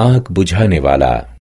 आँख बुझाने वाला।